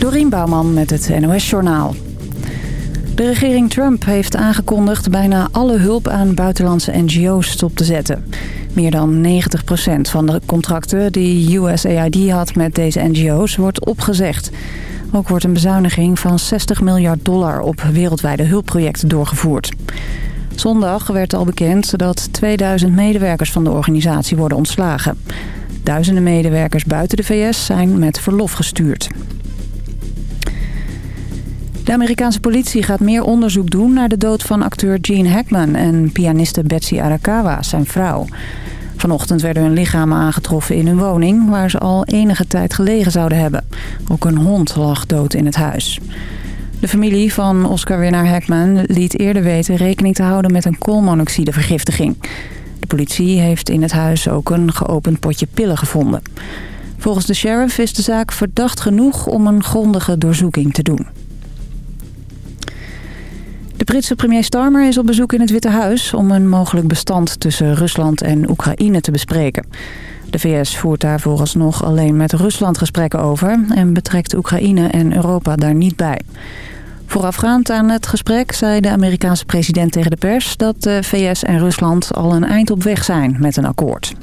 Dorien Bouwman met het NOS Journaal. De regering Trump heeft aangekondigd bijna alle hulp aan buitenlandse NGO's stop te zetten. Meer dan 90% van de contracten die USAID had met deze NGO's wordt opgezegd. Ook wordt een bezuiniging van 60 miljard dollar op wereldwijde hulpprojecten doorgevoerd. Zondag werd al bekend dat 2000 medewerkers van de organisatie worden ontslagen. Duizenden medewerkers buiten de VS zijn met verlof gestuurd. De Amerikaanse politie gaat meer onderzoek doen naar de dood van acteur Gene Hackman en pianiste Betsy Arakawa, zijn vrouw. Vanochtend werden hun lichamen aangetroffen in hun woning, waar ze al enige tijd gelegen zouden hebben. Ook een hond lag dood in het huis. De familie van Oscar-winnaar Hackman liet eerder weten rekening te houden met een koolmonoxidevergiftiging. De politie heeft in het huis ook een geopend potje pillen gevonden. Volgens de sheriff is de zaak verdacht genoeg om een grondige doorzoeking te doen. De Britse premier Starmer is op bezoek in het Witte Huis... om een mogelijk bestand tussen Rusland en Oekraïne te bespreken. De VS voert daar vooralsnog alleen met Rusland gesprekken over... en betrekt Oekraïne en Europa daar niet bij. Voorafgaand aan het gesprek zei de Amerikaanse president tegen de pers... dat de VS en Rusland al een eind op weg zijn met een akkoord.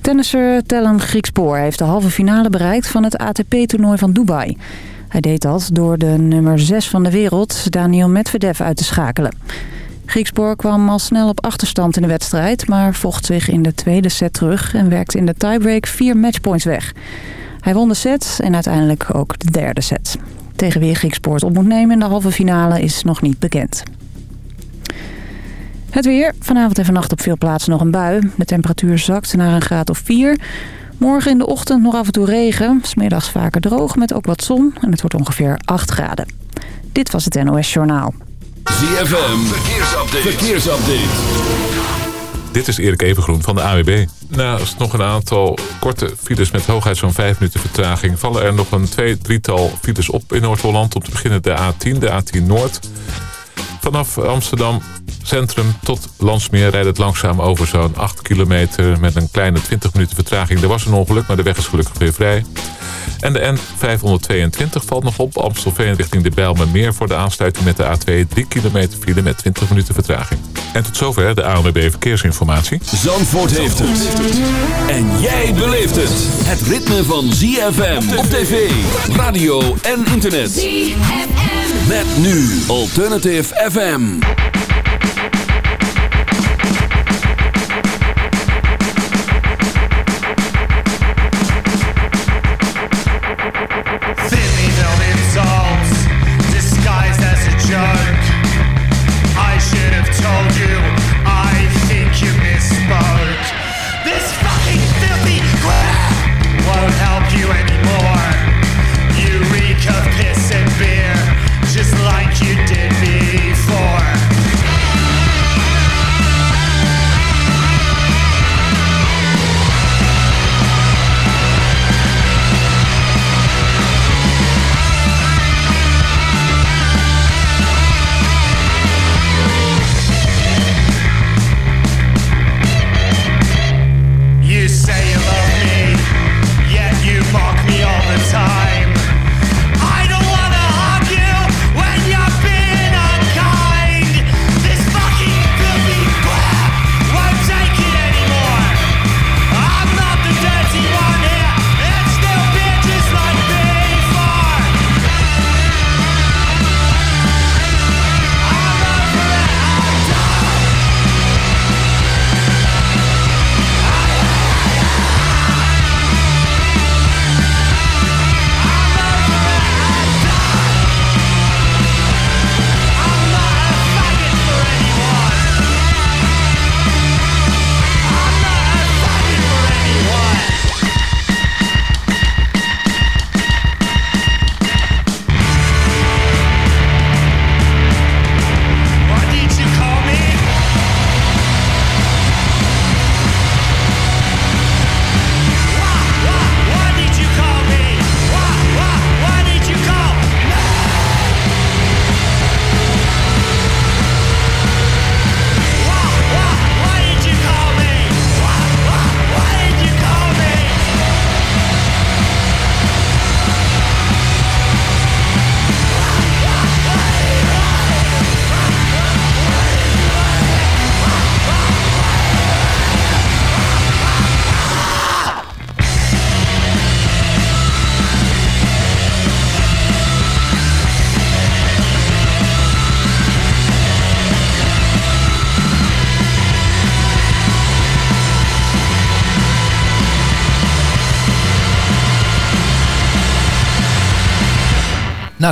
Tennisser Tellen Griekspoor heeft de halve finale bereikt van het ATP-toernooi van Dubai... Hij deed dat door de nummer 6 van de wereld, Daniel Medvedev, uit te schakelen. Griekspoor kwam al snel op achterstand in de wedstrijd... maar vocht zich in de tweede set terug en werkte in de tiebreak vier matchpoints weg. Hij won de set en uiteindelijk ook de derde set. Tegen wie Griekspoor op moet nemen in de halve finale is nog niet bekend. Het weer. Vanavond en vannacht op veel plaatsen nog een bui. De temperatuur zakt naar een graad of 4. Morgen in de ochtend nog af en toe regen. Smiddags vaker droog met ook wat zon. En het wordt ongeveer 8 graden. Dit was het NOS Journaal. ZFM. Verkeersupdate. Verkeersupdate. Dit is Erik Evengroen van de AWB. Naast nog een aantal korte files met hooguit zo'n 5 minuten vertraging... vallen er nog een twee, drietal files op in Noord-Holland. Om te beginnen de A10, de A10 Noord. Vanaf Amsterdam centrum tot Landsmeer rijdt het langzaam over zo'n 8 kilometer... met een kleine 20 minuten vertraging. Er was een ongeluk, maar de weg is gelukkig weer vrij. En de N522 valt nog op. Amstelveen richting de Bijlmermeer voor de aansluiting met de A2. 3 kilometer file met 20 minuten vertraging. En tot zover de ANWB Verkeersinformatie. Zandvoort heeft het. En jij beleeft het. Het ritme van ZFM op tv, radio en internet. ZFM. Met nu Alternative FM. Of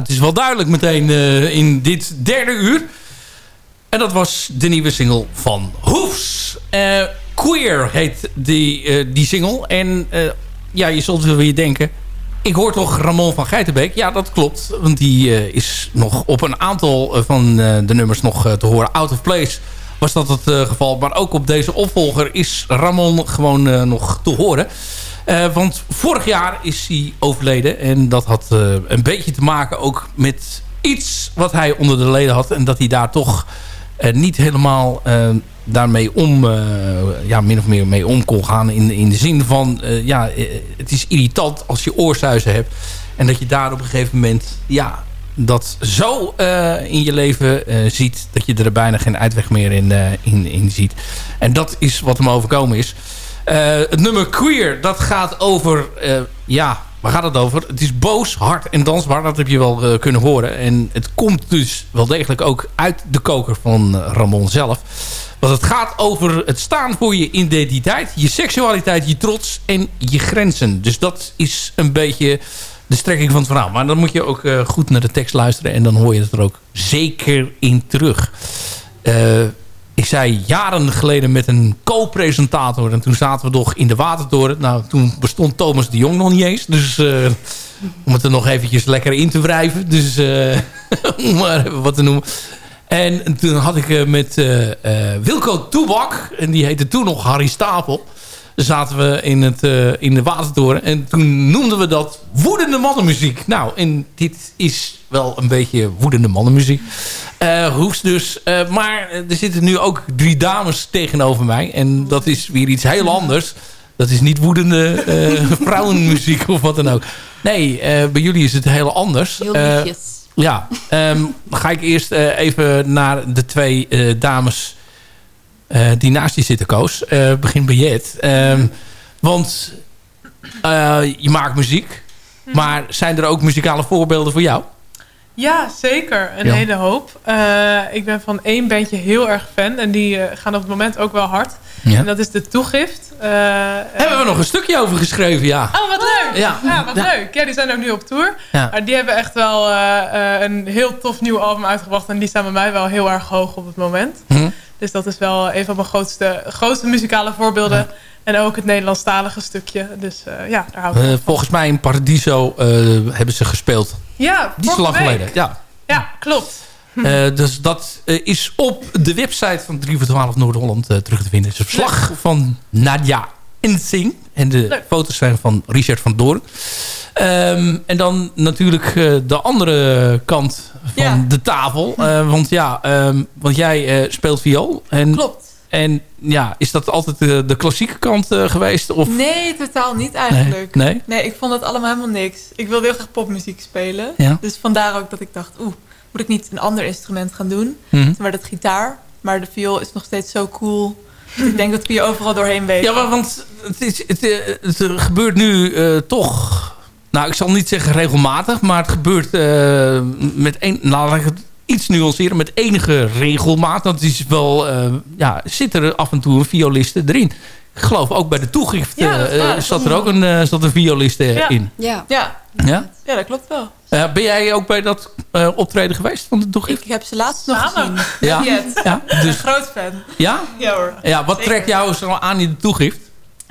het is wel duidelijk meteen in dit derde uur. En dat was de nieuwe single van Hoefs. Queer heet die, die single. En ja, je zult wel weer denken... Ik hoor toch Ramon van Geitenbeek? Ja, dat klopt. Want die is nog op een aantal van de nummers nog te horen. Out of Place was dat het geval. Maar ook op deze opvolger is Ramon gewoon nog te horen. Uh, want vorig jaar is hij overleden. En dat had uh, een beetje te maken ook met iets wat hij onder de leden had. En dat hij daar toch uh, niet helemaal daarmee om, ja, min of meer mee om kon gaan. In, in de zin van, ja, het is irritant als je oorsuizen hebt. En dat je daar op een gegeven moment, ja, dat zo in je leven ziet... dat je er bijna geen uitweg meer in, in, in ziet. En dat is wat hem overkomen is. Uh, het nummer Queer, dat gaat over... Uh, ja, waar gaat het over? Het is boos, hard en dansbaar. Dat heb je wel uh, kunnen horen. En het komt dus wel degelijk ook uit de koker van Ramon zelf. Want het gaat over het staan voor je identiteit, je seksualiteit, je trots en je grenzen. Dus dat is een beetje de strekking van het verhaal. Maar dan moet je ook goed naar de tekst luisteren. En dan hoor je het er ook zeker in terug. Ik zei jaren geleden met een co-presentator. En toen zaten we nog in de Watertoren. Nou, toen bestond Thomas de Jong nog niet eens. Dus uh, om het er nog eventjes lekker in te wrijven. Dus uh, om maar even wat te noemen. En toen had ik uh, met Wilco Toebak. En die heette toen nog Harry Stapel. Zaten we in, het, in de Watertoren. En toen noemden we dat woedende mannenmuziek. Nou, en dit is wel een beetje woedende mannenmuziek. Uh, Hoefs dus. Uh, maar er zitten nu ook drie dames tegenover mij. En dat is weer iets heel anders. Dat is niet woedende vrouwenmuziek of wat dan ook. Nee, bij jullie is het heel anders. Ja, um, dan ga ik eerst even naar de twee dames die naast je zitten, Koos. begin bij Jet. Um, want je maakt muziek. Maar zijn er ook muzikale voorbeelden voor jou? Ja, zeker. Een hele hoop. Uh, ik ben van één bandje heel erg fan. En die uh, gaan op het moment ook wel hard. Ja. En dat is De Toegift. Uh, hebben we nog een stukje over geschreven, ja. Oh, wat leuk. Ja, ja wat leuk. Ja, die zijn ook nu op tour. Maar die hebben echt wel een heel tof nieuw album uitgebracht. En die staan bij mij wel heel erg hoog op het moment. Hm. Dus dat is wel een van mijn grootste, grootste muzikale voorbeelden. En ook het Nederlandstalige stukje. Dus ja, daar hou ik uh, Volgens mij in Paradiso uh, hebben ze gespeeld. Ja, zo lang geleden. Ja, ja klopt. Dus dat is op de website van 3 voor 12 Noord-Holland terug te vinden. Het is verslag van Nadia Insing. En de Leuk. foto's zijn van Richard van Doorn. Um, en dan natuurlijk de andere kant van ja. de tafel. want ja, um, want jij speelt viool. En Klopt. En ja, is dat altijd de, de klassieke kant geweest? Of? Nee, totaal niet eigenlijk. Nee? nee? nee? ik vond dat allemaal helemaal niks. Ik wilde heel graag popmuziek spelen. Ja? Dus vandaar ook dat ik dacht, oeh, moet ik niet een ander instrument gaan doen? Mm -hmm. Maar dat gitaar. Maar de viool is nog steeds zo cool. Ik denk dat we je overal doorheen weten. Ja, want het, is, het, het gebeurt nu uh, toch... Nou, ik zal niet zeggen regelmatig, maar het gebeurt uh, met één... Nou, laat ik het iets nuanceren met enige regelmaat. Dat is wel, ja, zit er af en toe een violiste erin. Ik geloof ook bij de toegift ja, uh, zat er ook een, uh, zat een violiste ja. in. Ja. Ja. Ja? ja, dat klopt wel. ben jij ook bij dat optreden geweest van de toegift? Ik heb ze laatst nog gezien. Ja. ja. Dus, een groot fan. Ja? Ja hoor. Ja, wat Zeker. trekt jou zo aan in de toegift?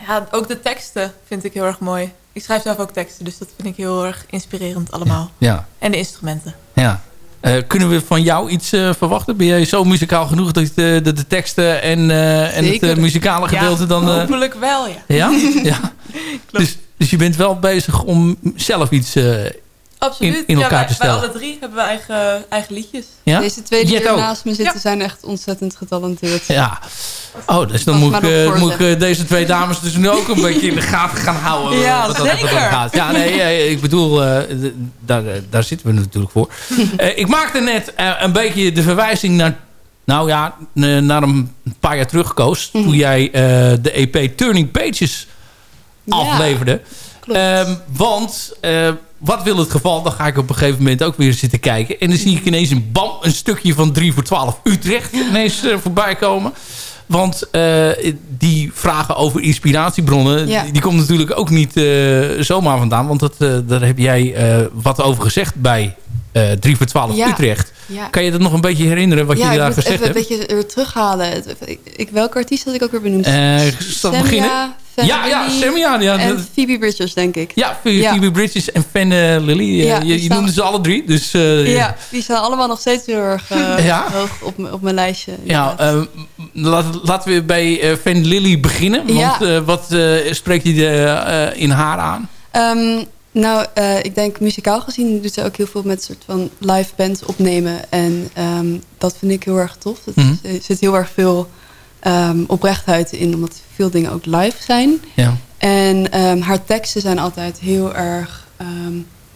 Ja, ook de teksten vind ik heel erg mooi. Ik schrijf zelf ook teksten, dus dat vind ik heel erg inspirerend allemaal. Ja. En de instrumenten. Ja. Uh, kunnen we van jou iets uh, verwachten? Ben jij zo muzikaal genoeg dat de, de, de teksten en, en het muzikale gedeelte ja, dan... hopelijk wel, ja. Ja? ja. dus, dus je bent wel bezig om zelf iets Absoluut. in, in elkaar ja, wij, te stellen? Wij alle drie hebben we eigen, eigen liedjes. Ja? Deze twee die hier naast me zitten zijn echt ontzettend getalenteerd. Ja. Oh, dus dan moet ik, moet ik deze twee dames dus nu ook een beetje in de gaten gaan houden. Ja, wat zeker. Dat, wat dat gaat. Ja, nee, ik bedoel, uh, daar, daar zitten we natuurlijk voor. uh, ik maakte net uh, een beetje de verwijzing naar, nou ja, naar een paar jaar terug, Koos. Mm -hmm. Toen jij de EP Turning Pages ja, afleverde. Um, want wat wil het geval? Dan ga ik op een gegeven moment ook weer zitten kijken. En dan zie ik ineens een bam, een stukje van 3 voor 12 Utrecht ineens uh, voorbij komen. Want uh, die vragen over inspiratiebronnen, ja. die, die komt natuurlijk ook niet uh, zomaar vandaan. Want dat, daar heb jij wat over gezegd bij 3 voor 12 Utrecht. Kan je dat nog een beetje herinneren wat je daar gezegd hebt? Ja, ik een beetje weer terughalen. Ik, welke artiest had ik ook weer benoemd? Uh, Semia, beginnen? ja, ja, Semia. Ja, en Phoebe Bridgers, denk ik. Ja, Phoebe, Bridges en Fan Lily. Ja, je, je noemde ze alle drie. Dus, ja, die staan allemaal nog steeds heel erg hoog op, op mijn lijstje. Ja, laten we bij Fan Lily beginnen. Want wat spreekt hij in haar aan? Um, nou, uh, ik denk muzikaal gezien doet ze ook heel veel met soort van live band opnemen. En um, dat vind ik heel erg tof. Mhm. Er zit heel erg veel um, oprechtheid in, omdat veel dingen ook live zijn. Ja. En um, haar teksten zijn altijd heel erg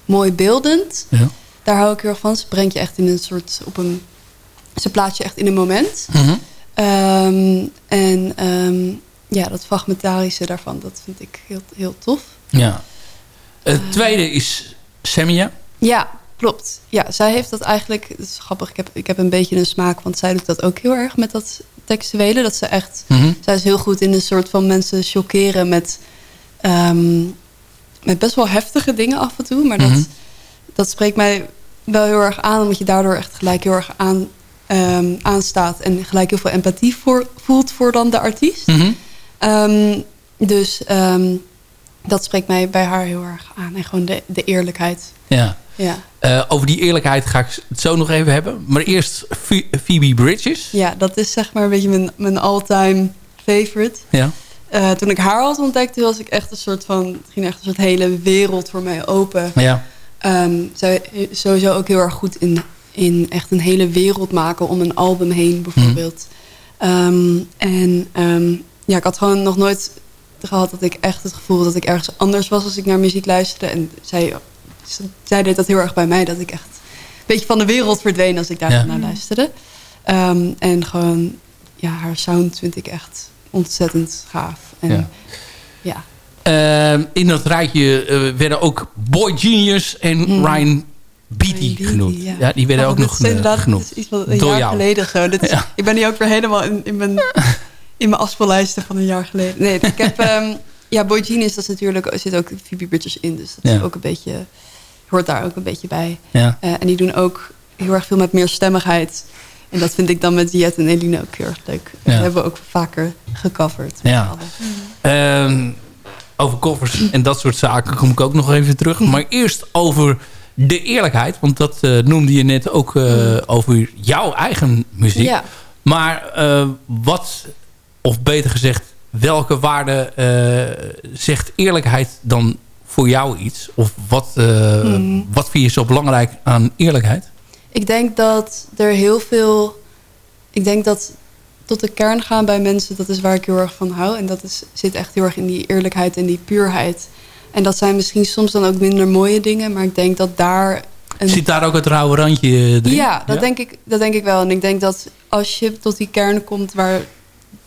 mooi beeldend. Ja. Daar hou ik heel erg van. Ze brengt je echt in een soort, op een, ze plaatst je echt in een moment. Mm en ja, dat fragmentarische daarvan, dat vind ik heel, heel tof. Ja. Het tweede is Semia. Ja, klopt. Ja, zij heeft dat eigenlijk... Dat is grappig, ik heb, ik heb een beetje een smaak... want zij doet dat ook heel erg met dat textuele. Dat ze echt... Mhm. Zij is heel goed in een soort van mensen chockeren met... Ehm, met best wel heftige dingen af en toe. Maar dat, mhm. dat spreekt mij wel heel erg aan... omdat je daardoor echt gelijk heel erg aan, um, aanstaat... en gelijk heel veel empathie voor, voelt voor dan de artiest. Mhm. Ehm, dus dat spreekt mij bij haar heel erg aan. En gewoon de, de eerlijkheid. Ja. ja. Uh, over die eerlijkheid ga ik het zo nog even hebben. Maar eerst Phoebe Bridges. Ja, dat is zeg maar een beetje mijn, mijn all-time favorite. Ja. Uh, toen ik haar had ontdekt, was ik echt een soort van... Het ging echt een soort hele wereld voor mij open. Ja. Um, zij is sowieso ook heel erg goed in, in echt een hele wereld maken om een album heen bijvoorbeeld. Mm. en um, ja, ik had gewoon nog nooit gehad dat ik echt het gevoel dat ik ergens anders was als ik naar muziek luisterde. En zij, zij deed dat heel erg bij mij, dat ik echt een beetje van de wereld verdween als ik daar naar luisterde. Ehm, en gewoon, ja, haar sound vind ik echt ontzettend gaaf. En, ja. ja. Ehm, in dat rijtje uh, werden ook Boy Genius en mm. Ryan Beatty genoemd. Ja. die werden oh, ook nog genoemd. Dat is iets van een jaar geleden zo. ik ben nu ook weer helemaal in, in mijn in mijn afspeellijsten van een jaar geleden. Nee, ik heb... um, ja, Boy Genius, dat is natuurlijk, er zit ook Phoebe Bridgers in. Dus dat is ook een beetje, hoort daar ook een beetje bij. Ja. Uh, en die doen ook heel erg veel met meer stemmigheid. En dat vind ik dan met Jet en Eline ook heel erg leuk. Ja. Dat hebben we ook vaker gecoverd. Ja. Um, over covers en dat soort zaken kom ik ook nog even terug. Maar eerst over de eerlijkheid. Want dat uh, noemde je net ook uh, over jouw eigen muziek. Ja. Maar uh, wat of beter gezegd, welke waarde uh, zegt eerlijkheid dan voor jou iets? Of wat, uh, hmm. wat vind je zo belangrijk aan eerlijkheid? Ik denk dat er heel veel... Ik denk dat tot de kern gaan bij mensen, dat is waar ik heel erg van hou. En dat is, zit echt heel erg in die eerlijkheid en die puurheid. En dat zijn misschien soms dan ook minder mooie dingen. Maar ik denk dat daar... Een... Zit daar ook het rauwe randje in? Ja, dat, Denk ik, dat denk ik wel. En ik denk dat als je tot die kern komt waar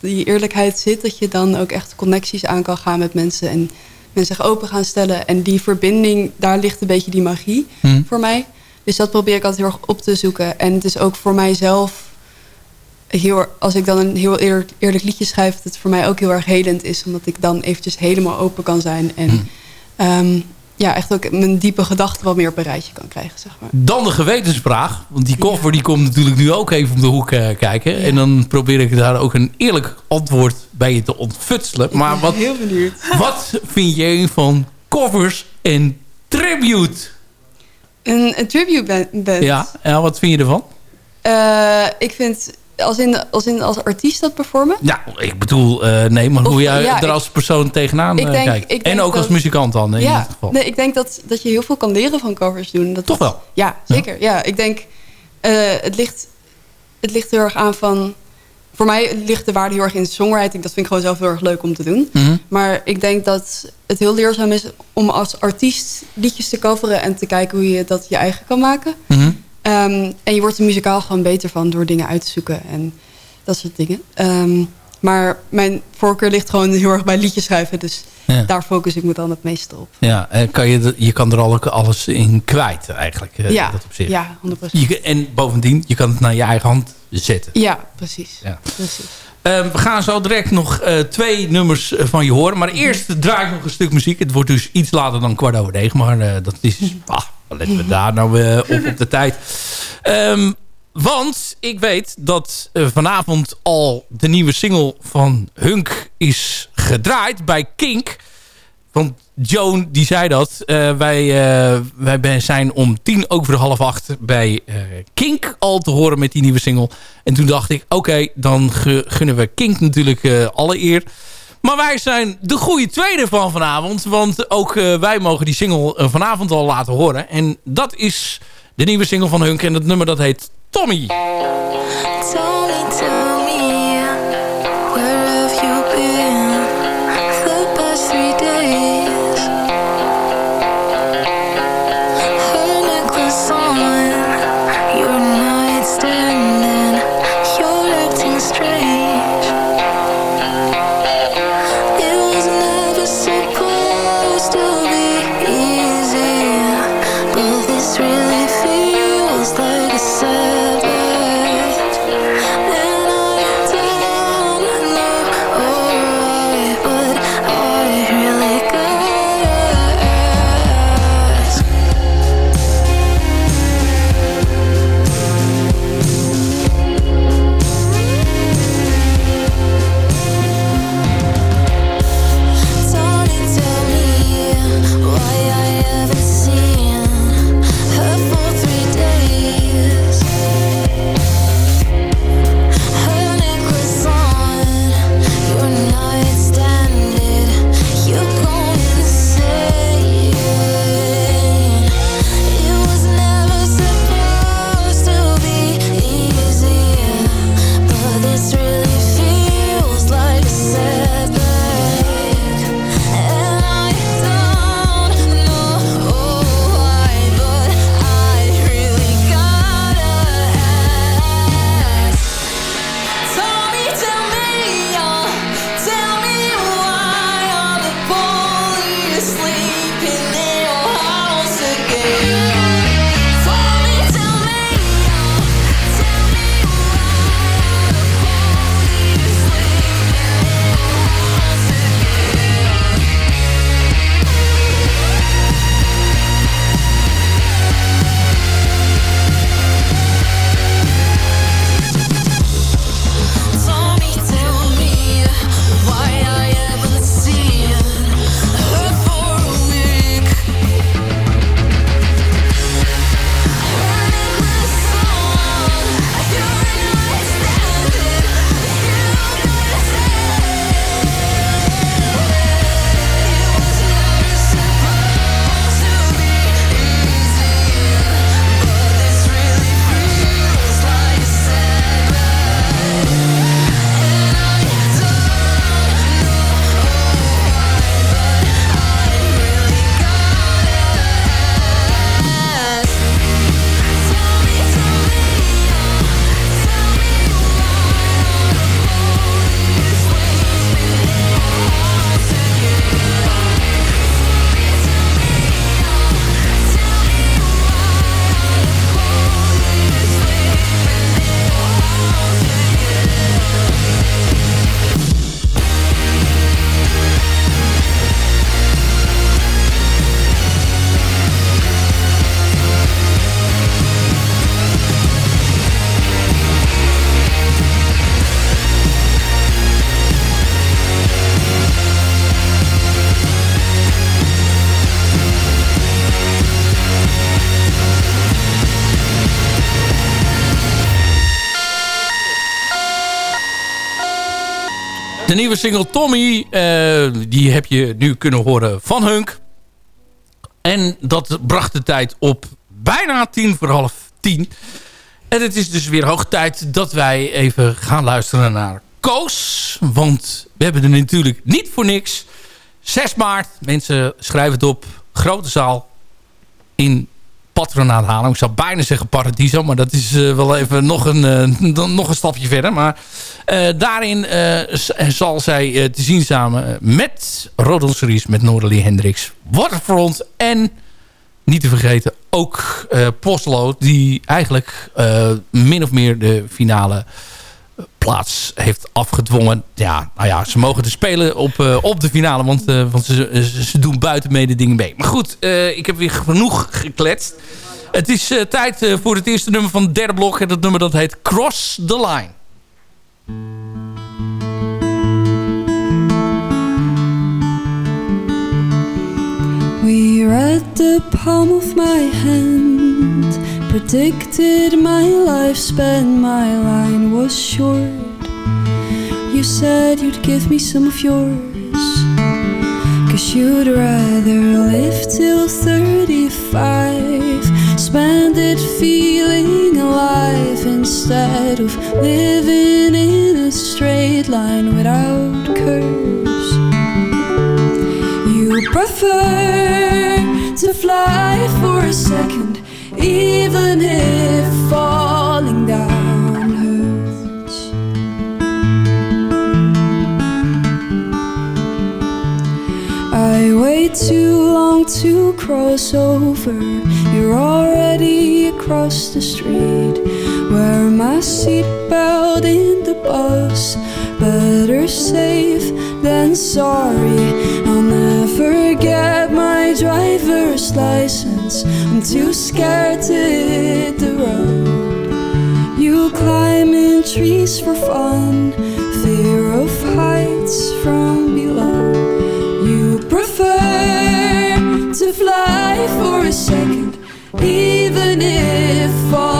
die eerlijkheid zit... dat je dan ook echt connecties aan kan gaan met mensen... en mensen zich open gaan stellen. En die verbinding, daar ligt een beetje die magie hmm. voor mij. Dus dat probeer ik altijd heel erg op te zoeken. En het is ook voor mijzelf... Heel, als ik dan een heel eerlijk, eerlijk liedje schrijf... dat het voor mij ook heel erg helend is. Omdat ik dan eventjes helemaal open kan zijn. En hmm. ehm, ja, echt ook mijn diepe gedachten wat meer op een rijtje kan krijgen. Zeg maar. Dan de gewetensvraag. Want die koffer die komt natuurlijk nu ook even om de hoek uh, kijken. En dan probeer ik daar ook een eerlijk antwoord bij je te ontfutselen. Maar wat, heel benieuwd. Wat vind jij van covers en tribute? Een, een tribute band? Ja, ja, wat vind je ervan? Uh, ik vind als in, als in als artiest dat performen? Ja, ik bedoel, uh, nee, maar hoe jij er als persoon tegenaan uh, kijkt. en ook als muzikant dan, in ja, geval. Nee, ik denk dat, dat je heel veel kan leren van covers doen. Dat Toch wel? Ja, zeker. Ja, ik denk, uh, het, ligt, het ligt heel erg aan van... Voor mij ligt de waarde heel erg in songwriting. Dat vind ik gewoon zelf heel erg leuk om te doen. Mm Maar ik denk dat het heel leerzaam is om als artiest liedjes te coveren... en te kijken hoe je dat je eigen kan maken. Mm Ehm, en je wordt er muzikaal gewoon beter van door dingen uit te zoeken en dat soort dingen. Ehm, maar mijn voorkeur ligt gewoon heel erg bij liedjes schrijven. Dus daar focus ik me dan het meeste op. Ja, en kan je, je kan er al ook alles in kwijt eigenlijk. Eh, ja, dat op zich. ja 100%. Je, en bovendien, je kan het naar je eigen hand zetten. Ja, precies. Ja. precies. Ehm, we gaan zo direct nog uh, twee nummers eh, van je horen. Maar eerst draai ik nog een stuk muziek. Het wordt dus iets later dan kwart over negen. Maar uh, dat is... Ah, letten we daar nou op op de tijd. Um, want ik weet dat vanavond al de nieuwe single van Hunk is gedraaid bij Kink. Want Joan die zei dat. Uh, wij, wij zijn om tien over half acht bij Kink al te horen met die nieuwe single. En toen dacht ik, oké, dan gunnen we Kink natuurlijk alle eer. Maar wij zijn de goede tweede van vanavond. Want ook wij mogen die single vanavond al laten horen. En dat is de nieuwe single van Hunk. En het nummer dat heet. Tommy, nieuwe single Tommy, uh, die heb je nu kunnen horen van Hunk. En dat bracht de tijd op bijna tien voor half tien. En het is dus weer hoog tijd dat wij even gaan luisteren naar Koos. Want we hebben er natuurlijk niet voor niks. 6 maart, mensen schrijven het op. Grote zaal in patronaat halen. Ik zou bijna zeggen Paradiso, maar dat is uh, wel even nog een, uh, nog een stapje verder. Maar uh, daarin zal zij te zien samen met Rodon met Noorderly Hendricks, Waterfront en niet te vergeten ook Poslo, die eigenlijk min of meer de finale plaats heeft afgedwongen. Ja, nou ja, ze mogen te spelen op, op de finale, want, want ze, ze, doen buiten mede dingen mee. Maar goed, ik heb weer genoeg gekletst. Het is tijd voor het eerste nummer van het derde blok. En dat nummer dat heet Cross the Line. We read the palm of my hand, predicted my lifespan, my line was short. You said you'd give me some of yours, cause you'd rather live till 35, spend it feeling alive instead of living in a straight line without curves. You prefer to fly for a second, even if falling down hurts. I wait too long to cross over. You're already across the street. Wear my seatbelt in the bus. Better safe than sorry. I'll never get my driver's license. I'm too scared to hit the road. You climb in trees for fun, fear of heights from below. You prefer to fly for a second, even if falling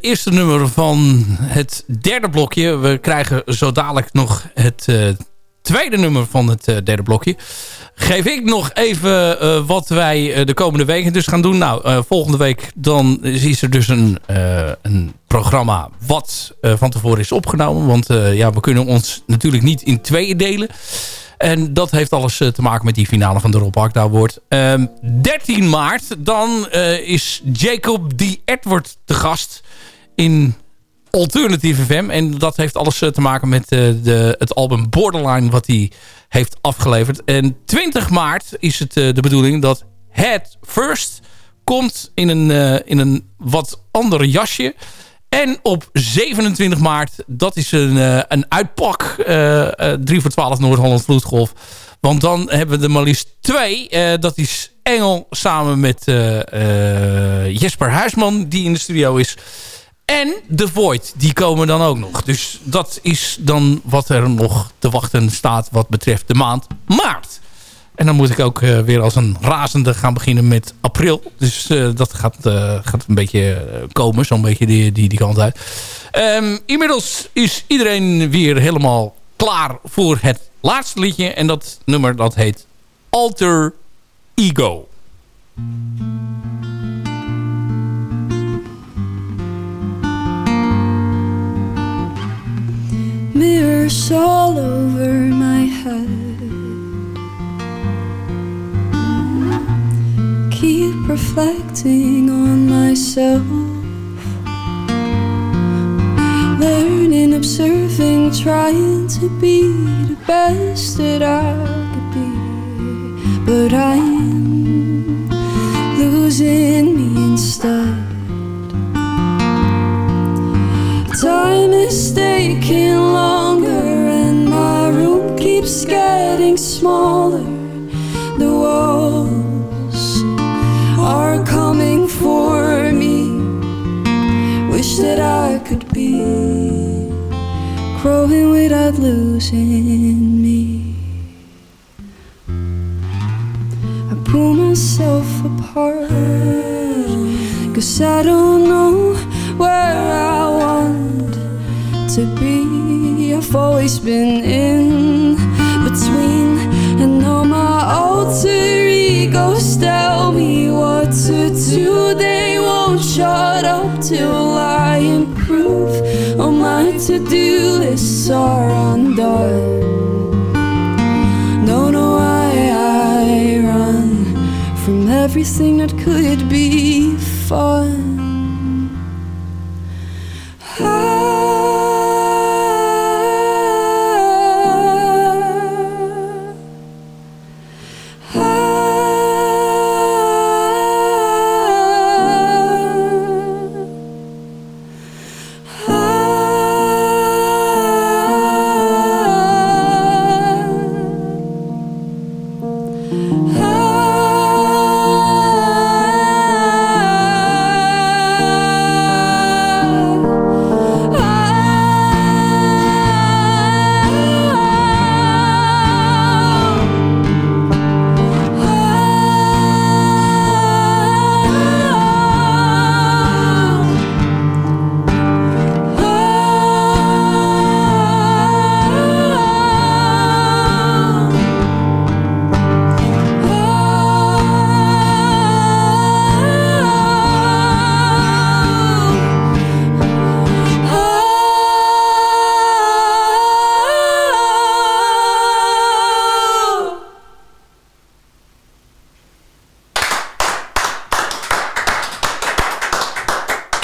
eerste nummer van het derde blokje. We krijgen zo dadelijk nog het uh, tweede nummer van het derde blokje. Geef ik nog even wat wij de komende weken dus gaan doen. Nou, volgende week dan is er dus een, een programma wat van tevoren is opgenomen. Want ja, we kunnen ons natuurlijk niet in tweeën delen. En dat heeft alles eh, te maken met die finale van de Rob wordt. 13 maart, dan is Jacob D. Edward te gast in Alternative FM. En dat heeft alles uh, te maken met de, het album Borderline wat hij heeft afgeleverd. En 20 maart is het de bedoeling dat Head First komt in een, in een wat ander jasje. En op 27 maart, dat is een, uh, een uitpak. Uh, uh, 3 voor 12 Noord-Holland Vloedgolf. Want dan hebben we er maar liefst twee. Uh, dat is Engel samen met Jesper Huisman, die in de studio is. En The Void, die komen dan ook nog. Dus dat is dan wat er nog te wachten staat wat betreft de maand maart. En dan moet ik ook uh, weer als een razende gaan beginnen met april. Dus uh, dat gaat, uh, gaat een beetje komen. Zo'n beetje die, die, die kant uit. Um, inmiddels is iedereen weer helemaal klaar voor het laatste liedje. En dat nummer dat heet Alter Ego. Mirrors all over my head. Keep reflecting on myself. Learning, observing, trying to be the best that I could be. But I'm losing me instead Time is taking longer, and my room keeps getting smaller. The walls are coming for me. Wish that I could be growing without losing me. I pull myself apart, cause I don't my to do lists are undone. Don't know why I run from everything that could be fun.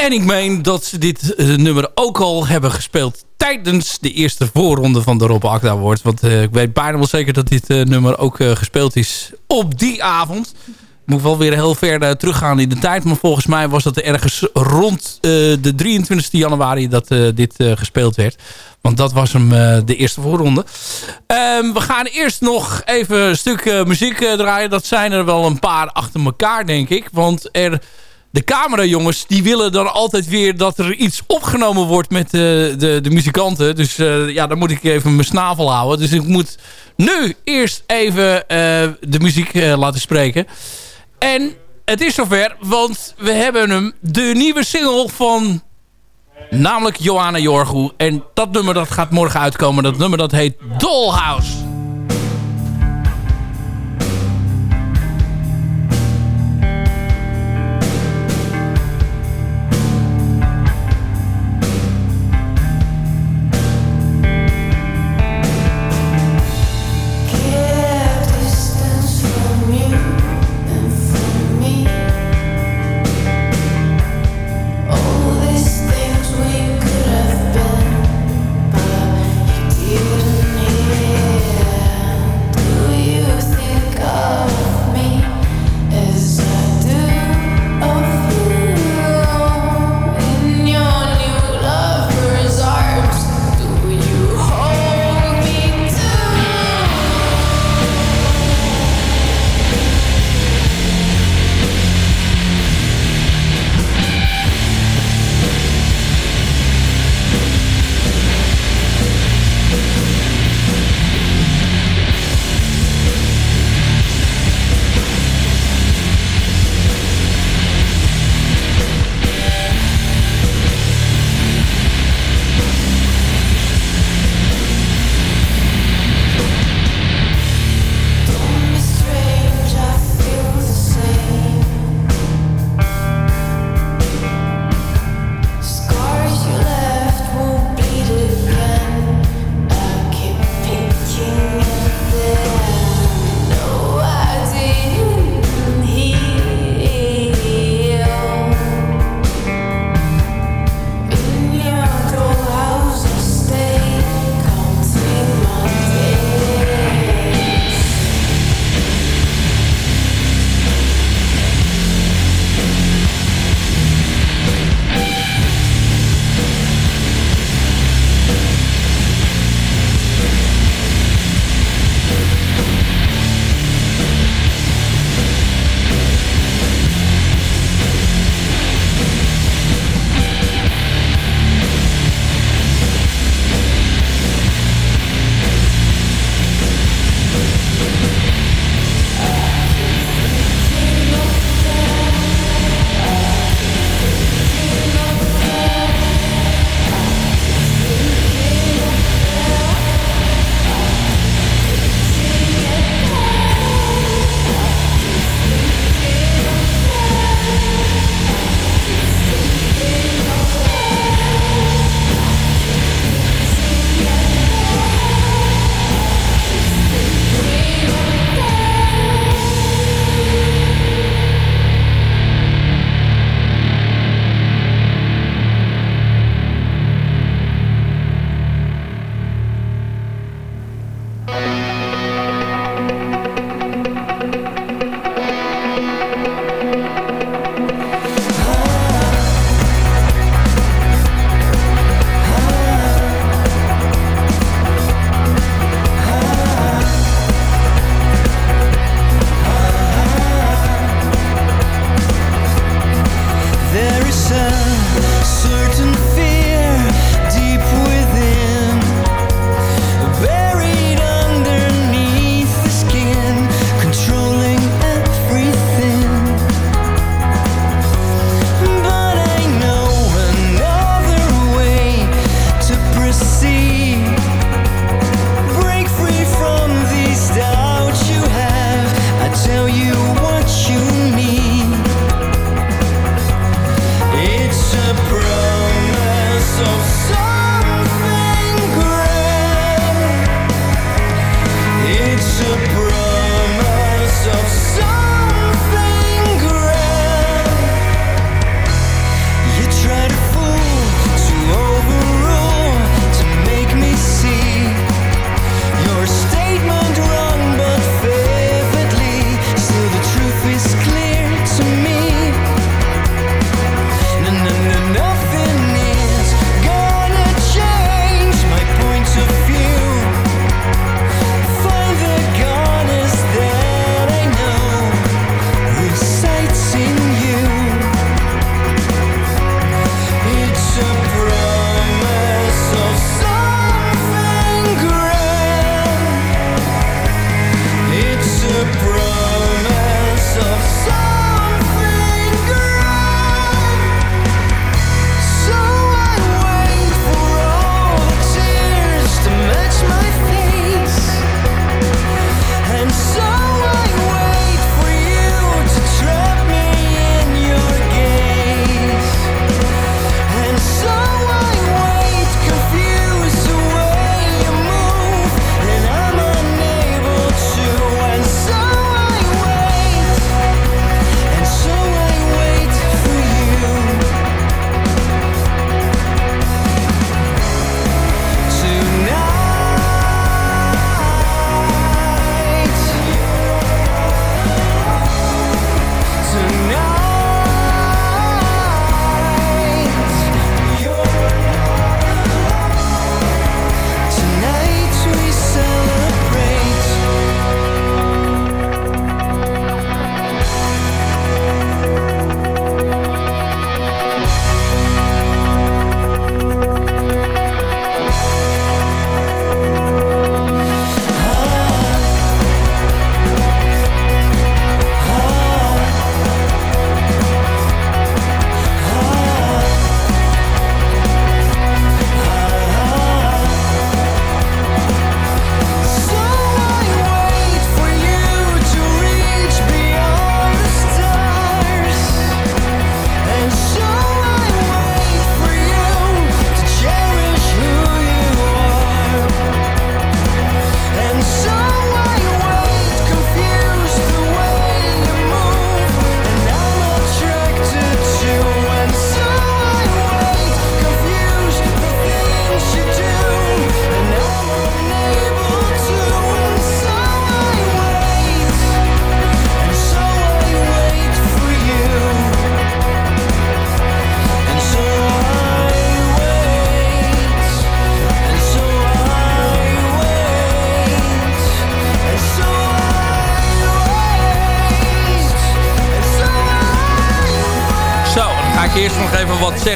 En ik meen dat ze dit uh, nummer ook al hebben gespeeld tijdens de eerste voorronde van de Rob Akda Award. Want uh, ik weet bijna wel zeker dat dit uh, nummer ook gespeeld is op die avond. Moet wel weer heel ver teruggaan in de tijd. Maar volgens mij was dat ergens rond de 23 januari dat dit gespeeld werd. Want dat was hem de eerste voorronde. Um, we gaan eerst nog even een stuk muziek draaien. Dat zijn er wel een paar achter elkaar denk ik. Want er de camerajongens die willen dan altijd weer dat er iets opgenomen wordt met de, de, de muzikanten. Dus uh, ja, dan moet ik even mijn snavel houden. Dus ik moet nu eerst even uh, de muziek laten spreken. En het is zover, want we hebben hem, de nieuwe single van namelijk Johanna Jorgu. En dat nummer dat gaat morgen uitkomen. Dat nummer dat heet Dollhouse.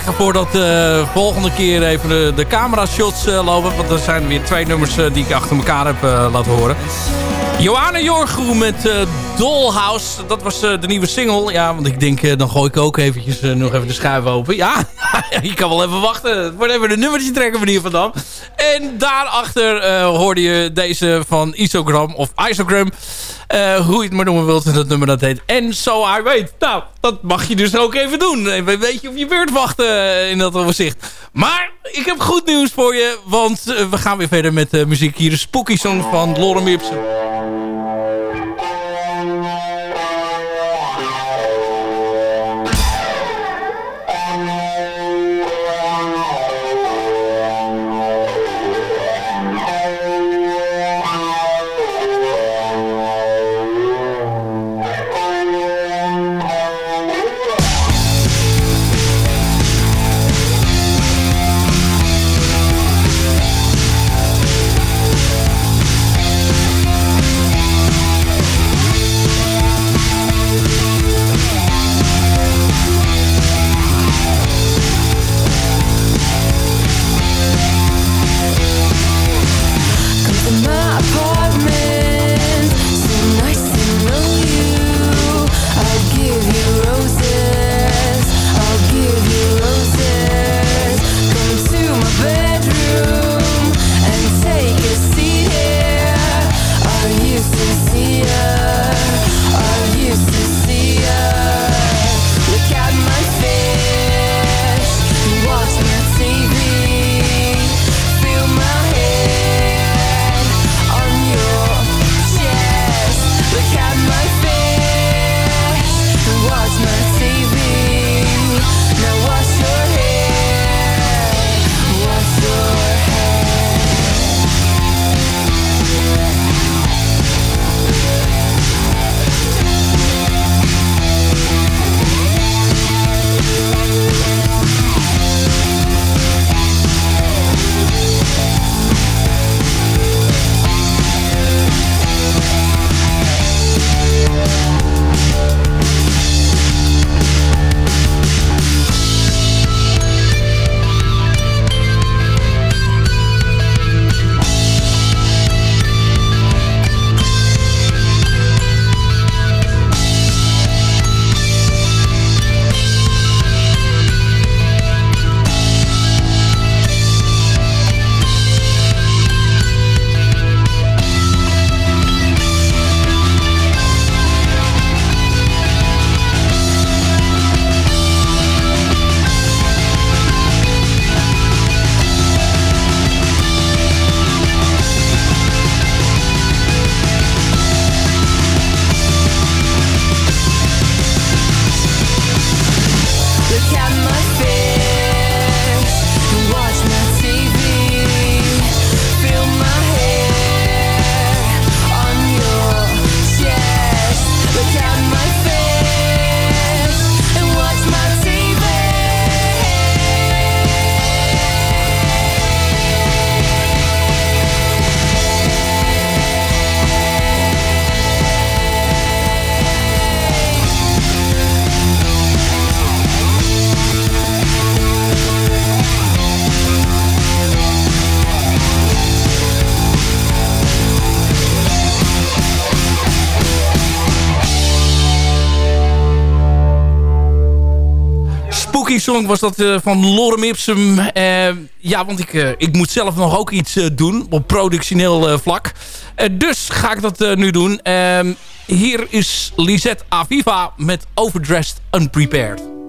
Zeggen voordat de uh, volgende keer even de, camera shots uh, lopen. Want er zijn weer twee nummers uh, die ik achter elkaar heb uh, laten horen. Johanna Jorgoe met Dollhouse. Dat was de nieuwe single. Ja, want ik denk, dan gooi ik ook eventjes nog even de schuif open. Ja, je kan wel even wachten. Het wordt even de nummertje trekken Van Dam. En daarachter hoorde je deze van Isogram of Isogram. Uh, hoe je het maar noemen wilt, dat nummer dat heet. En So I Wait. Nou, dat mag je dus ook even doen. Even een beetje op je beurt wachten in dat overzicht. Maar ik heb goed nieuws voor je, want uh, we gaan weer verder met de muziek. Hier de Spooky Song van Lorem Ipsum. Was dat van Lorem Ipsum. ja, want ik, ik moet zelf nog ook iets doen op productioneel vlak. dus ga ik dat nu doen. Ehm, hier is Lisette Aviva met Overdressed Unprepared.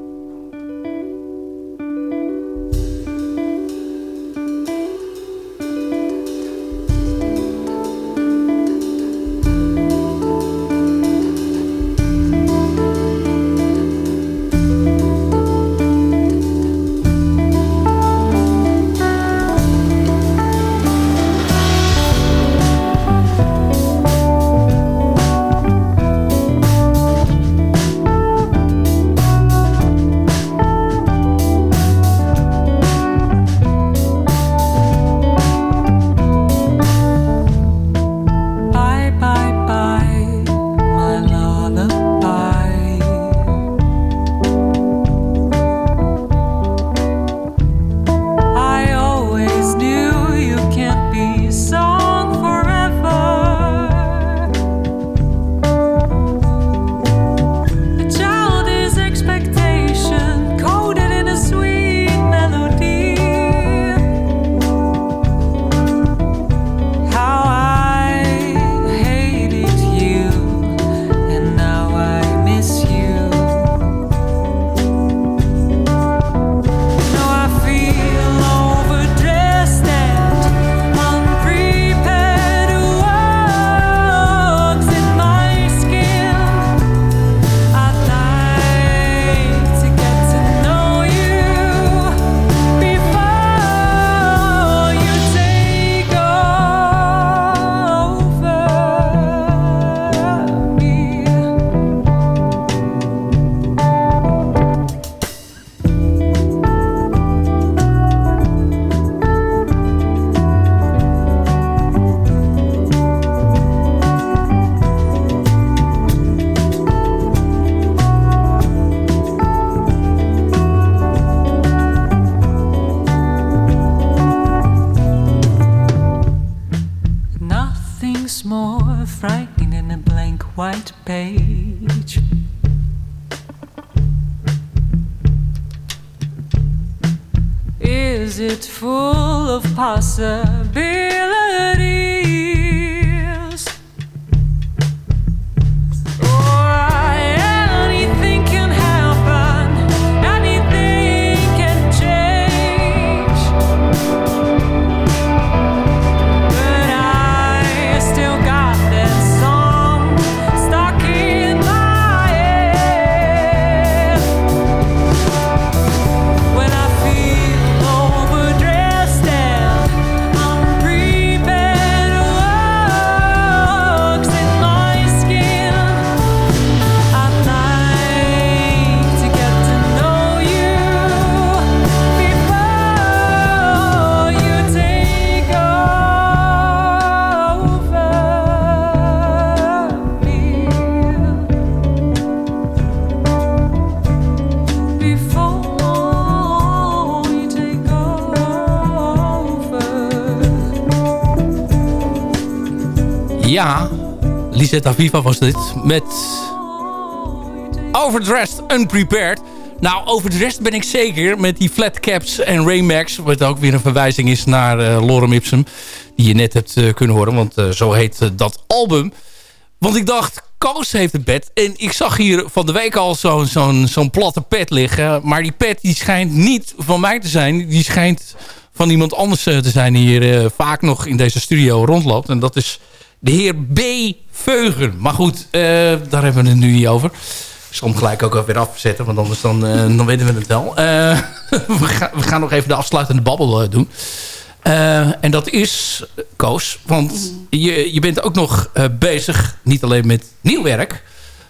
Lisette Aviva was dit. Met Overdressed Unprepared. Nou, overdressed ben ik zeker met die flat caps en Raymax. Wat ook weer een verwijzing is naar uh, Lorem Ipsum. Die je net hebt uh, kunnen horen. Want uh, zo heet dat album. Want ik dacht, Koos heeft het bed. En ik zag hier van de week al zo'n zo'n zo'n platte pet liggen. Maar die pet die schijnt niet van mij te zijn. Die schijnt van iemand anders te zijn. Die hier vaak nog in deze studio rondloopt. En dat is de heer B. Veugen. Maar goed, uh, daar hebben we het nu niet over. Ik zal hem gelijk ook weer afzetten, want anders dan, uh, dan weten we het wel. Uh, we, gaan, we, gaan, nog even de afsluitende babbel doen. en dat is, Koos, want je, je bent ook nog bezig, niet alleen met nieuw werk...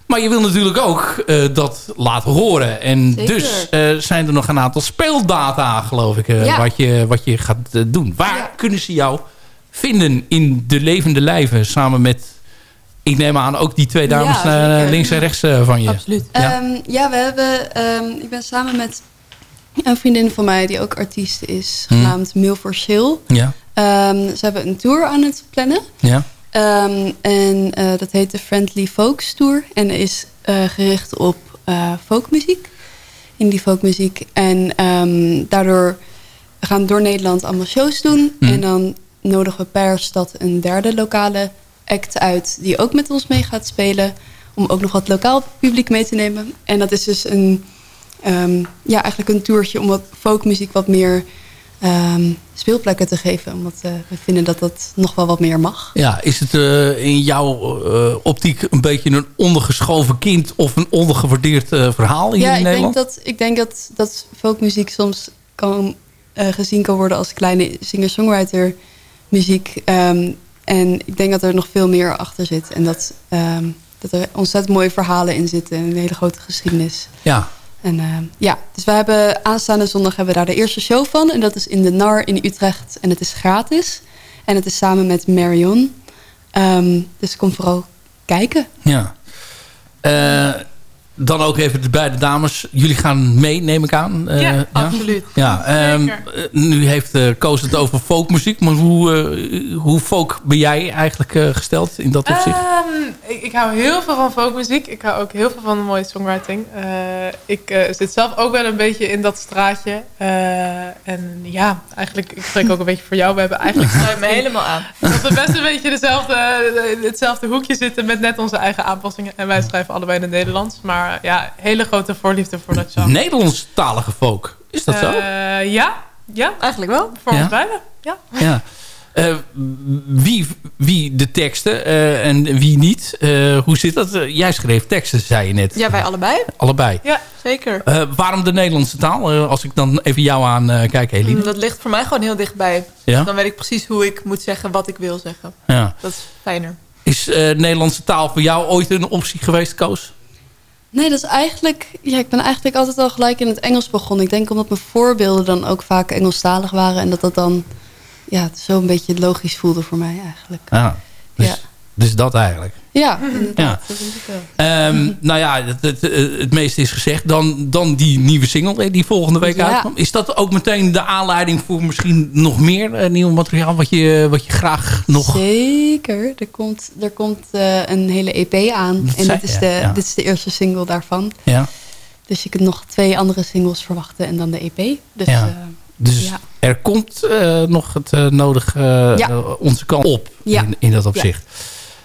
Maar je wil natuurlijk ook dat laten horen. En dus zijn er nog een aantal speeldata, geloof ik, wat, je, wat je gaat doen. Waar kunnen ze jou vinden in de levende lijven. Samen met, ik neem aan, ook die twee dames ja, links en rechts eh, van je. Absoluut. Ja, um, ja we hebben, um, ik ben samen met een vriendin van mij die ook artiest is. Hmm. Genaamd Milford Shill. Ja. Um, ze hebben een tour aan het plannen. Ja. en uh, dat heet de Friendly Folks Tour. En is uh, gericht op uh, folkmuziek indie folkmuziek. En um, daardoor we gaan door Nederland allemaal shows doen. Mhm. En dan nodigen we per stad een derde lokale act uit... die ook met ons mee gaat spelen. Om ook nog wat lokaal publiek mee te nemen. En dat is dus een, um, ja, eigenlijk een toertje om wat folkmuziek wat meer um, speelplekken te geven. Omdat uh, we vinden dat dat nog wel wat meer mag. Ja, is het uh, in jouw uh, optiek een beetje een ondergeschoven kind... of een ondergewaardeerd verhaal hier ja, in Nederland? Ja, ik denk dat, ik denk dat, dat folkmuziek soms kan, gezien kan worden... als kleine singer-songwriter muziek. Um, en ik denk dat er nog veel meer achter zit. En dat, um, dat er ontzettend mooie verhalen in zitten. En een hele grote geschiedenis. Ja, en uh, ja, dus we hebben aanstaande zondag hebben we daar de eerste show van. En dat is in de NAR in Utrecht. En het is gratis. En het is samen met Marion. Um, dus kom vooral kijken. Ja. Uh, dan ook even de beide dames. Jullie gaan mee, neem ik aan. Uh, ja, absoluut. Ja, um, nu heeft uh, Koos het over folkmuziek. Maar hoe, uh, hoe folk ben jij eigenlijk gesteld in dat opzicht? Um, ik, ik, hou heel veel van folkmuziek. Ik hou ook heel veel van de mooie songwriting. ik zit zelf ook wel een beetje in dat straatje. en ja, eigenlijk, ik spreek ook een beetje voor jou. We hebben eigenlijk... sluit me helemaal aan. Dat we best een beetje dezelfde, hetzelfde hoekje zitten met net onze eigen aanpassingen. En wij schrijven allebei in het Nederlands. Maar ja, hele grote voorliefde voor dat genre. Nederlandstalige folk, is dat zo? Uh, ja, ja, eigenlijk wel. Voor ons beiden, ja. ja. Uh, wie, wie de teksten uh, en wie niet? Uh, hoe zit dat? jij schreef teksten, zei je net. Ja, wij allebei. Allebei. Ja, zeker. waarom de Nederlandse taal? als ik dan even jou aan kijk, Eline. Mm, dat ligt voor mij gewoon heel dichtbij. Ja? Dan weet ik precies hoe ik moet zeggen wat ik wil zeggen. Ja. Dat is fijner. Is Nederlandse taal voor jou ooit een optie geweest, Koos? Nee, dat is eigenlijk... Ja, ik ben eigenlijk altijd al gelijk in het Engels begonnen. Ik denk omdat mijn voorbeelden dan ook vaak Engelstalig waren. En dat dat dan ja, zo een beetje logisch voelde voor mij eigenlijk. Ja, dus, ja. dus dat eigenlijk. Ja, ja. Um, nou ja, het, het, het, meeste is gezegd. Dan, dan die nieuwe single die volgende week ja. uitkomt. Is dat ook meteen de aanleiding voor misschien nog meer uh, nieuw materiaal... Wat je, wat je graag nog... Zeker. Er komt, er komt uh, een hele EP aan. Dat en dit is, de, dit is de eerste single daarvan. Ja. Dus je kunt nog twee andere singles verwachten en dan de EP. Dus, ja. Uh, dus er komt nog het nodige onze kant op in, in dat opzicht.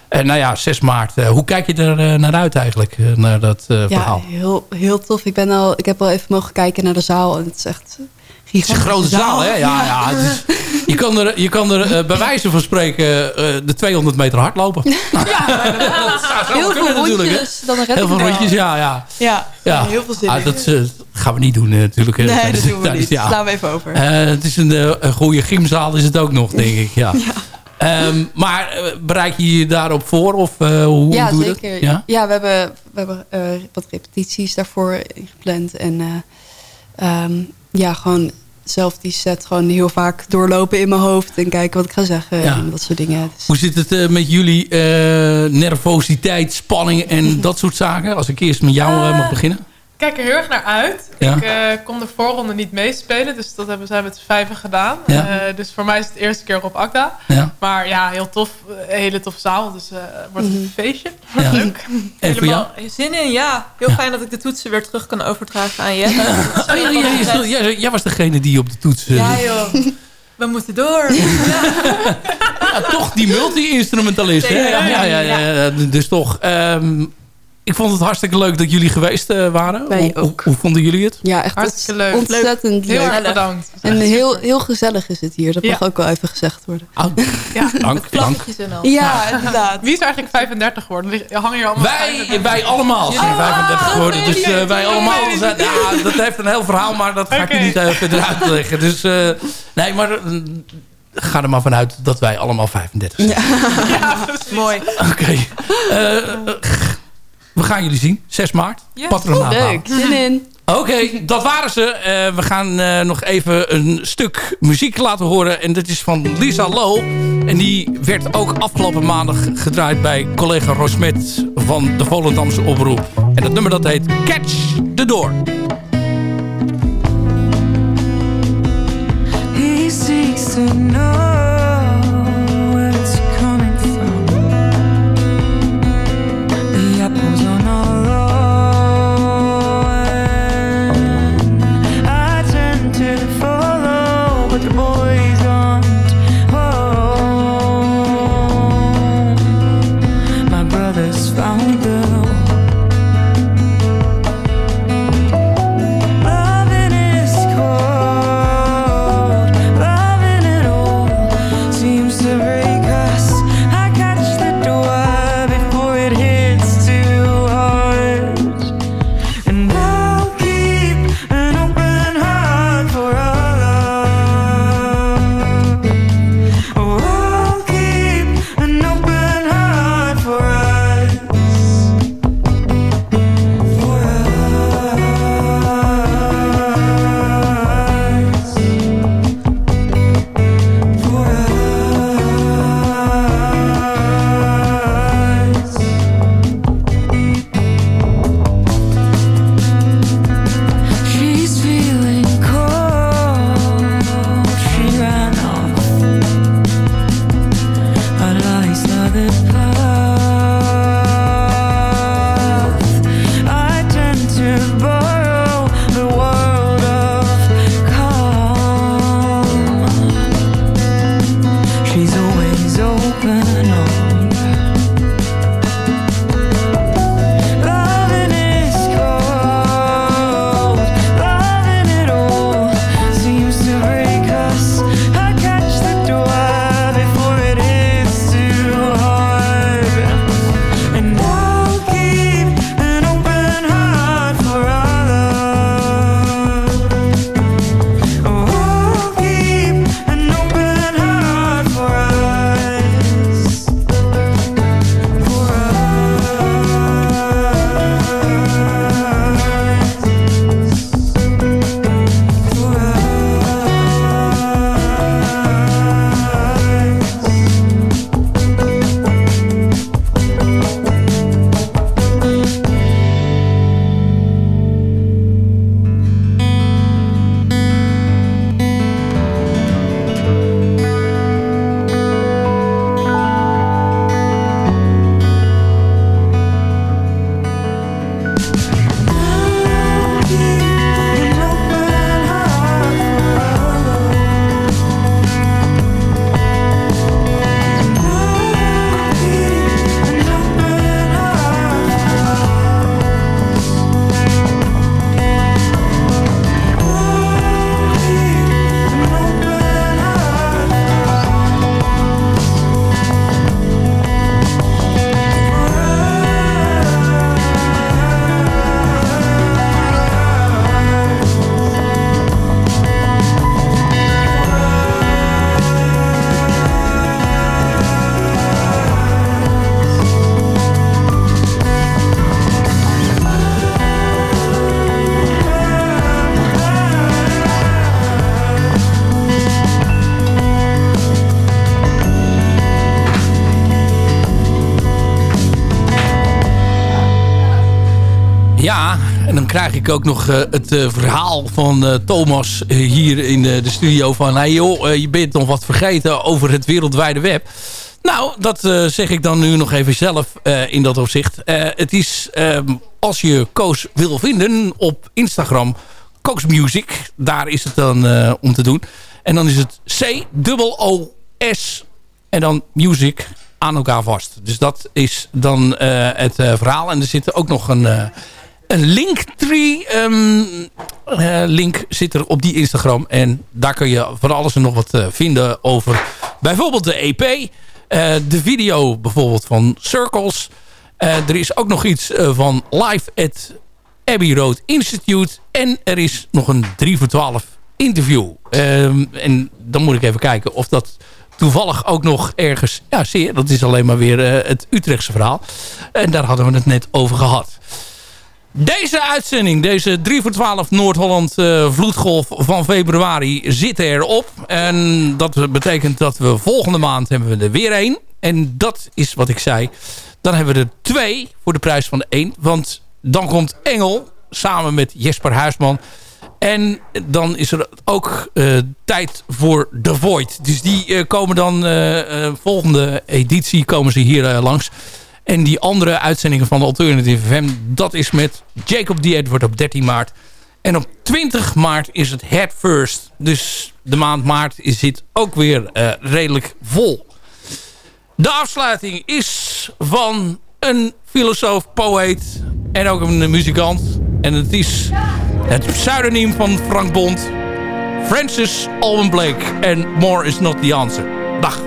En nou ja, 6 maart. Uh, hoe kijk je er uh, naar uit eigenlijk, naar dat verhaal? Ja, heel, heel tof. Ik, ben al, ik heb al even mogen kijken naar de zaal. En het is echt het is een grote zaal, hè? Ja, ja. Is, je kan er, je kan er bij wijze van spreken de 200 meter hard lopen. Ja, heel veel rondjes. Dan heel veel rondjes, ja. Ja, ja, ja. heel veel zin ah, Dat gaan we niet doen natuurlijk. Nee, dat doen we niet. Ja. Slaan we even over. het is een, een goede gymzaal is het ook nog, denk ik. Ja. Um, maar uh, bereid je je daarop voor? Of uh, hoe ja, doe je zeker. dat? Ja, ja we hebben, we hebben uh, wat repetities daarvoor gepland. En um, ja, gewoon zelf die set gewoon heel vaak doorlopen in mijn hoofd. En kijken wat ik ga zeggen. Ja. En dat soort dingen. Dus. Hoe zit het met jullie nervositeit, spanning en dat soort zaken? Als ik eerst met jou mag beginnen kijk er heel erg naar uit. Ik uh, kon de voorronde niet meespelen. Dus dat hebben zij met vijven gedaan. Uh, dus voor mij is het de eerste keer op ACTA. Maar ja, heel tof. hele toffe zaal. Dus uh, wordt een mhm. feestje. Leuk. En voor jou? Zin in, ja. Heel fijn dat ik de toetsen weer terug kan overdragen aan oh, ja, jij, jij, was degene die op de toetsen... Ja joh. We moeten door. Ja. toch die multi-instrumentalist. Ja, ja, ja, Dus toch... Um, ik vond het hartstikke leuk dat jullie geweest uh, waren. Wij hoe, ook. Hoe, vonden jullie het? Ja, echt hartstikke leuk. Ontzettend leuk. Heel erg bedankt. En heel, heel gezellig is het hier. Dat mag ook wel even gezegd worden. Oh. Ja. Dank, dank. Ja, inderdaad. Wie is eigenlijk 35 geworden? Hangen hier allemaal wij, wij allemaal zijn 35 geworden. Dus uh, wij allemaal zijn... Ja, dat heeft een heel verhaal, maar dat ga ik niet uh, verder uitleggen. Dus nee, maar ga er maar vanuit dat wij allemaal 35 zijn. Ja, mooi. Oké. Okay. We gaan jullie zien. 6 maart. Ja. Oh, leuk. Zin in. Oké, dat waren ze. Uh, we gaan uh, nog even een stuk muziek laten horen. En dat is van Lisa Low. En die werd ook afgelopen maandag gedraaid bij collega Rosmet van de Volendamse Oproep. En dat nummer dat heet Catch the Door. He seeks krijg ik ook nog het verhaal van Thomas hier in de studio van... Hey joh, je bent nog wat vergeten over het wereldwijde web. Nou, dat zeg ik dan nu nog even zelf in dat opzicht. het is, ehm, als je Koos wil vinden op Instagram... Koos Music, daar is het dan om te doen. En dan is het C-O-O-S en dan Music aan elkaar vast. Dus dat is dan het verhaal. En er zit ook nog een, een linktree um, link zit er op die Instagram. En daar kun je van alles en nog wat vinden over bijvoorbeeld de EP. de video bijvoorbeeld van Circles. er is ook nog iets van Live at Abbey Road Institute. En er is nog een 3 voor 12 interview. Um, en dan moet ik even kijken of dat toevallig ook nog ergens... Ja, zie je, dat is alleen maar weer het Utrechtse verhaal. En daar hadden we het net over gehad. Deze uitzending, deze 3 voor 12 Noord-Holland uh, vloedgolf van februari zit erop. En dat betekent dat we volgende maand hebben we er weer één. En dat is wat ik zei. Dan hebben we er twee voor de prijs van de één. Want dan komt Engel samen met Jesper Huisman en dan is er ook uh, tijd voor The Void. Dus die uh, komen dan, volgende editie komen ze hier langs. En die andere uitzendingen van de Alternative FM, dat is met Jacob D. Edward op 13 maart. En op 20 maart is het Head First. Dus de maand maart zit ook weer redelijk vol. De afsluiting is van een filosoof, poëet en ook een muzikant. En het is het pseudoniem van Frank Bond. Francis Alban Blake. En More is not the answer. Dag.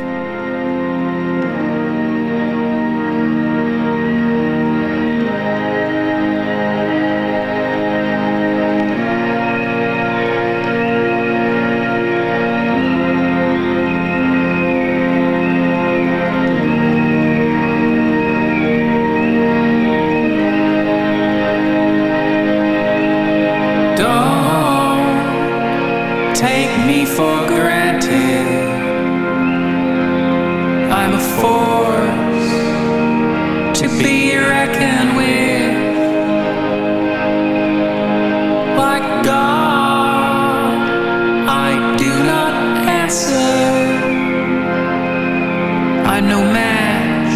no match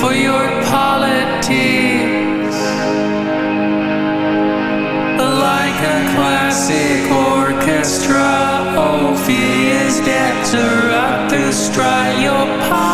for your politics. Like a classic orchestra, Ophia's dead to up to stride your politics.